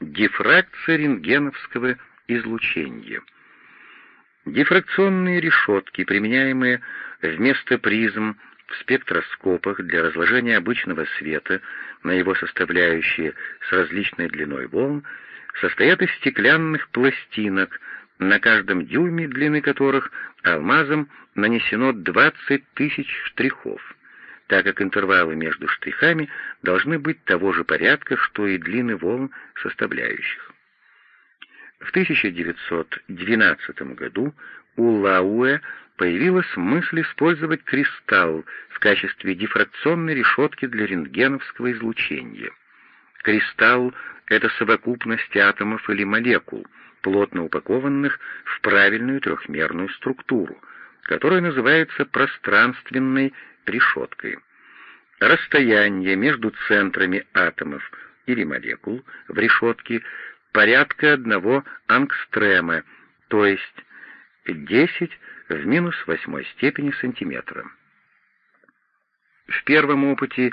Дифракция рентгеновского излучения. Дифракционные решетки, применяемые вместо призм в спектроскопах для разложения обычного света на его составляющие с различной длиной волн, состоят из стеклянных пластинок, на каждом дюйме длины которых алмазом нанесено 20 тысяч штрихов, так как интервалы между штрихами должны быть того же порядка, что и длины волн составляющих. В 1912 году у Лауэ появилась мысль использовать кристалл в качестве дифракционной решетки для рентгеновского излучения. Кристалл — это совокупность атомов или молекул, плотно упакованных в правильную трехмерную структуру, которая называется пространственной решеткой. Расстояние между центрами атомов или молекул в решетке порядка одного ангстрема, то есть 10 в минус восьмой степени сантиметра. В первом опыте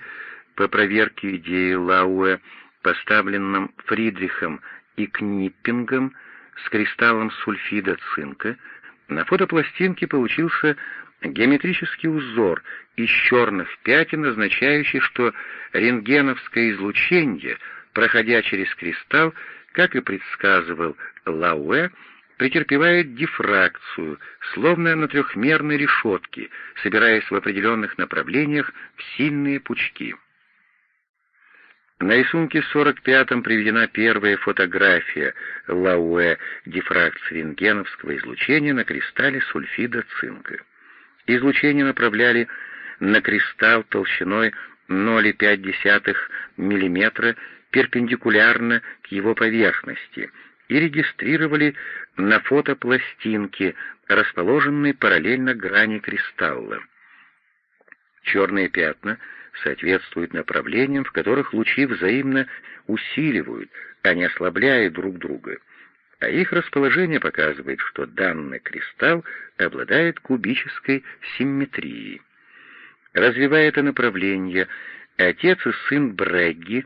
по проверке идеи Лауэ, поставленном Фридрихом и Книппингом с кристаллом сульфида цинка, на фотопластинке получился геометрический узор из черных пятен, означающий, что рентгеновское излучение, проходя через кристалл, как и предсказывал Лауэ, претерпевает дифракцию, словно на трехмерной решетке, собираясь в определенных направлениях в сильные пучки. На рисунке 45-м приведена первая фотография Лауэ дифракции рентгеновского излучения на кристалле сульфида цинка. Излучение направляли на кристалл толщиной 0,5 мм перпендикулярно к его поверхности и регистрировали на фотопластинке, расположенной параллельно грани кристалла. Черные пятна соответствуют направлениям, в которых лучи взаимно усиливают, а не ослабляют друг друга, а их расположение показывает, что данный кристалл обладает кубической симметрией. Развивая это направление, отец и сын Брегги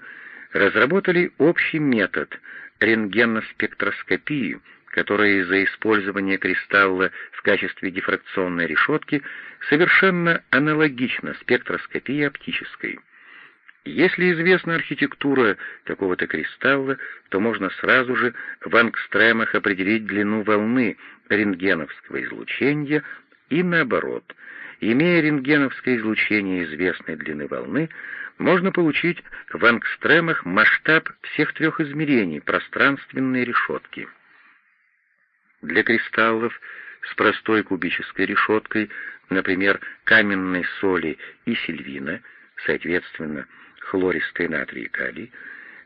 разработали общий метод рентгеноспектроскопии, которая из-за использования кристалла в качестве дифракционной решетки совершенно аналогична спектроскопии оптической. Если известна архитектура какого-то кристалла, то можно сразу же в ангстремах определить длину волны рентгеновского излучения и наоборот. Имея рентгеновское излучение известной длины волны, можно получить в ангстремах масштаб всех трех измерений пространственной решетки. Для кристаллов с простой кубической решеткой, например, каменной соли и сильвина, соответственно, хлористый натрий и калий,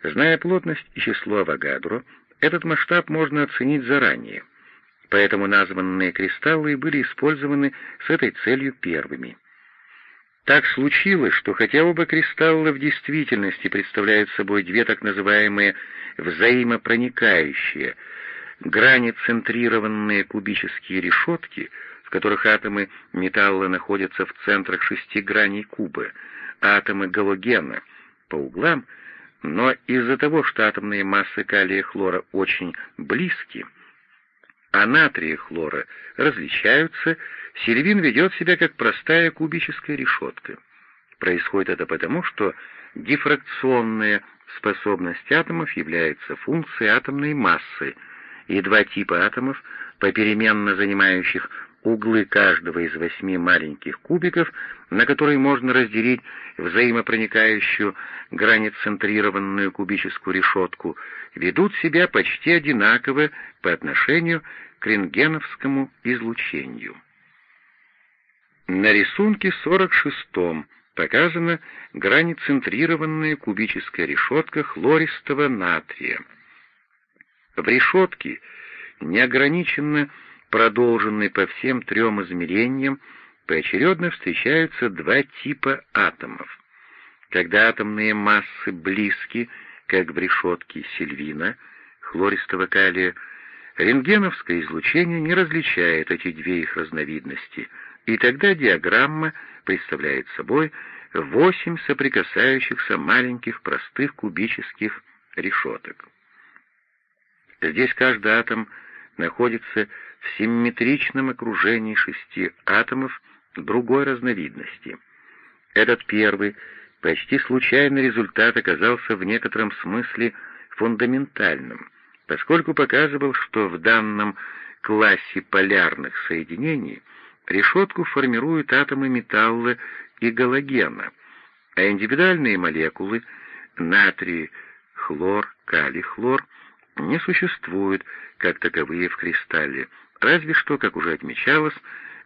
зная плотность и число Авогадро, этот масштаб можно оценить заранее. Поэтому названные кристаллы были использованы с этой целью первыми. Так случилось, что хотя оба кристалла в действительности представляют собой две так называемые взаимопроникающие, границентрированные кубические решетки, в которых атомы металла находятся в центрах шести граней куба, а атомы галогена по углам, но из-за того, что атомные массы калия и хлора очень близки, а натрия хлора различаются, Сильвин ведет себя как простая кубическая решетка. Происходит это потому, что дифракционная способность атомов является функцией атомной массы, и два типа атомов, попеременно занимающих углы каждого из восьми маленьких кубиков, на которые можно разделить взаимопроникающую границентрированную кубическую решетку, ведут себя почти одинаково по отношению к рентгеновскому излучению. На рисунке 46-м показана границентрированная кубическая решетка хлористого натрия. В решетке неограниченно продолженной по всем трем измерениям поочередно встречаются два типа атомов. Когда атомные массы близки, как в решетке Сильвина, хлористого калия, рентгеновское излучение не различает эти две их разновидности — и тогда диаграмма представляет собой восемь соприкасающихся маленьких простых кубических решеток. Здесь каждый атом находится в симметричном окружении шести атомов другой разновидности. Этот первый, почти случайный результат оказался в некотором смысле фундаментальным, поскольку показывал, что в данном классе полярных соединений решетку формируют атомы металла и галогена, а индивидуальные молекулы натрий, хлор, калий, хлор не существуют как таковые в кристалле, разве что, как уже отмечалось,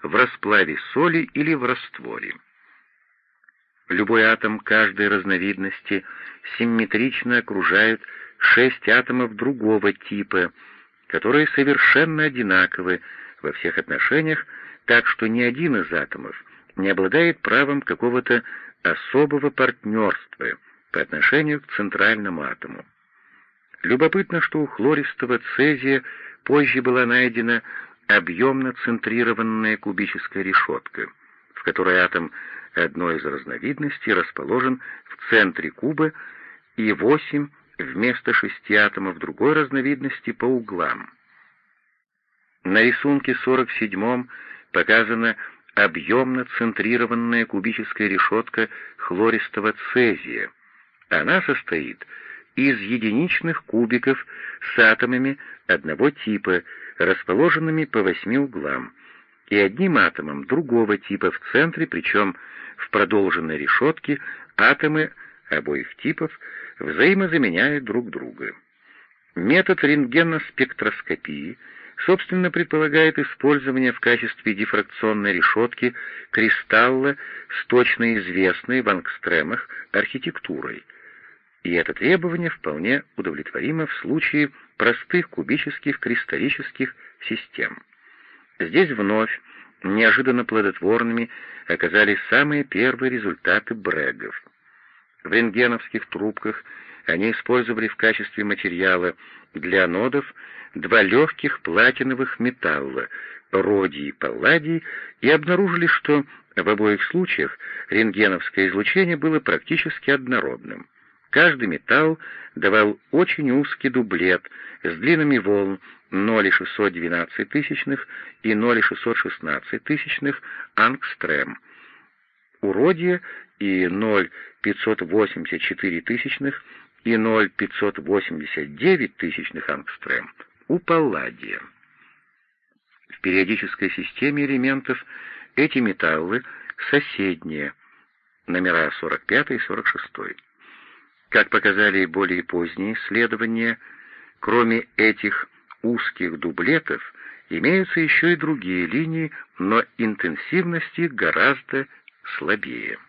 в расплаве соли или в растворе. Любой атом каждой разновидности симметрично окружает шесть атомов другого типа, которые совершенно одинаковы во всех отношениях, так что ни один из атомов не обладает правом какого-то особого партнерства по отношению к центральному атому. Любопытно, что у хлористого цезия позже была найдена объемно центрированная кубическая решетка, в которой атом одной из разновидностей расположен в центре куба и восемь вместо шести атомов другой разновидности по углам. На рисунке 47 показана объемно центрированная кубическая решетка хлористого цезия. Она состоит из единичных кубиков с атомами одного типа, расположенными по восьми углам, и одним атомом другого типа в центре, причем в продолженной решетке атомы обоих типов взаимозаменяют друг друга. Метод рентгеноспектроскопии, собственно, предполагает использование в качестве дифракционной решетки кристалла с точно известной в ангстремах архитектурой — и это требование вполне удовлетворимо в случае простых кубических кристаллических систем. Здесь вновь неожиданно плодотворными оказались самые первые результаты брегов. В рентгеновских трубках они использовали в качестве материала для анодов два легких платиновых металла, родий и палладий, и обнаружили, что в обоих случаях рентгеновское излучение было практически однородным. Каждый металл давал очень узкий дублет с длинами волн 0,612 тысячных и 0,616 тысячных ангстрем. Уродье и 0,584 тысячных и 0,589 тысячных ангстрем у палладия. В периодической системе элементов эти металлы соседние, номера 45 и 46. Как показали более поздние исследования, кроме этих узких дублетов, имеются еще и другие линии, но интенсивность их гораздо слабее.